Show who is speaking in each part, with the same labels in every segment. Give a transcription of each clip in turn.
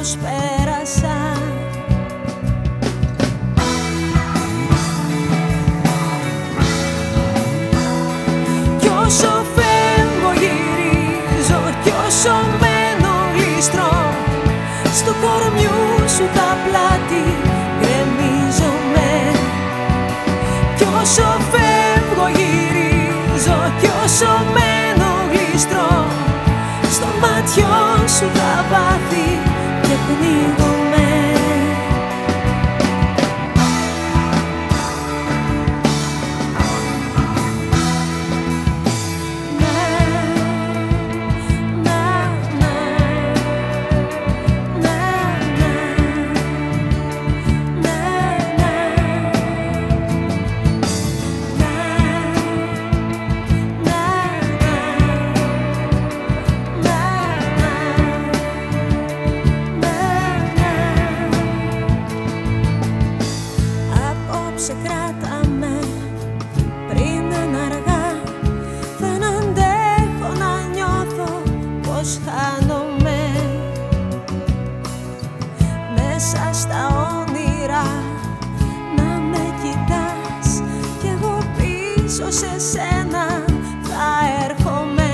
Speaker 1: που προσπέρασαν Κι όσο φεύγω γυρίζω κι όσο μένω γλιστρώ. Στο κορμιού σου τα πλάτη γκρεμίζομαι κι όσο φεύγω γυρίζω κι όσο μένω γλιστρώ. Στο μάτιό σου τα βάθη Μέσα στα όνειρα. Να με κοιτάς Κι εγώ πίσω σε σένα θα έρχομαι.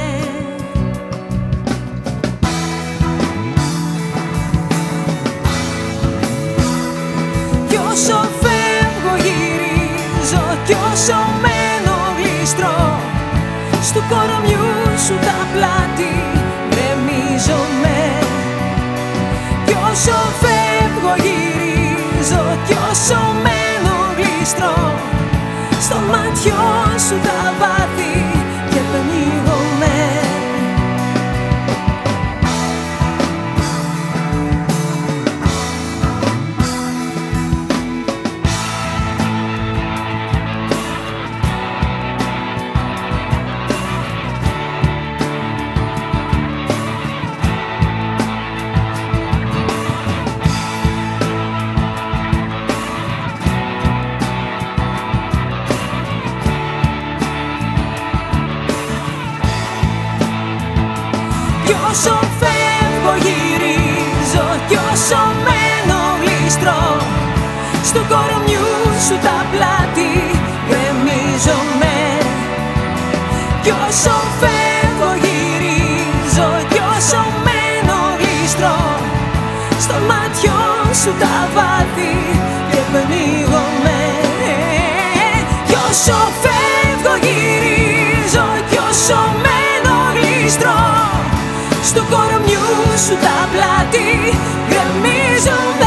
Speaker 1: Κι όσο φεύγω γυρίζω Κι όσο μένω γλιστρώ Στου κορμιού σου γλιστρώ Στο μάτιό σου τα βάθη Κι όσο φεύγω γυρίζω Κι όσο μένω γλιστρώ. Στο κορμιού σου τα πλάτη γκρεμίζομαι Κι όσο φεύγω γυρίζω Κι όσο μένω γλιστρώ. Στο μάτιό σου τα βάθη και πνίγομαι Κι όσο φεύγω γυρίζω στο κορμιού σου τα πλάτη γκρεμίζομαι